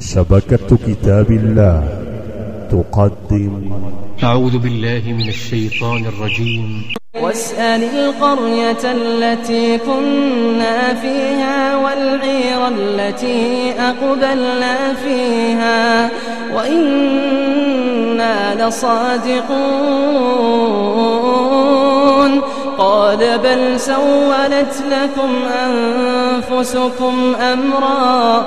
شبكة كتاب الله تقدم. أعوذ بالله من الشيطان الرجيم. واسأل القرية التي كنا فيها والعير التي أقبلنا فيها. وإنا لصادقون. قال بل سولت لكم أنفسكم أمرا.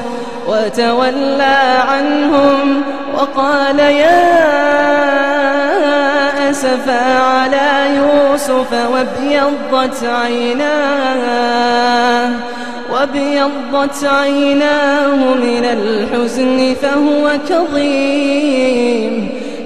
وتولى عنهم وقال يا أسفا على يوسف وابيضت عيناه وابيضت عيناه من الحزن فهو كظيم.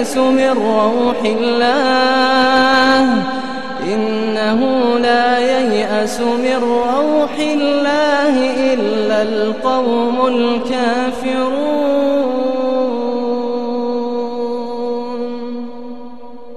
ييأس من روح الله. إنه لا ييأس من روح الله إلا القوم الكافرون.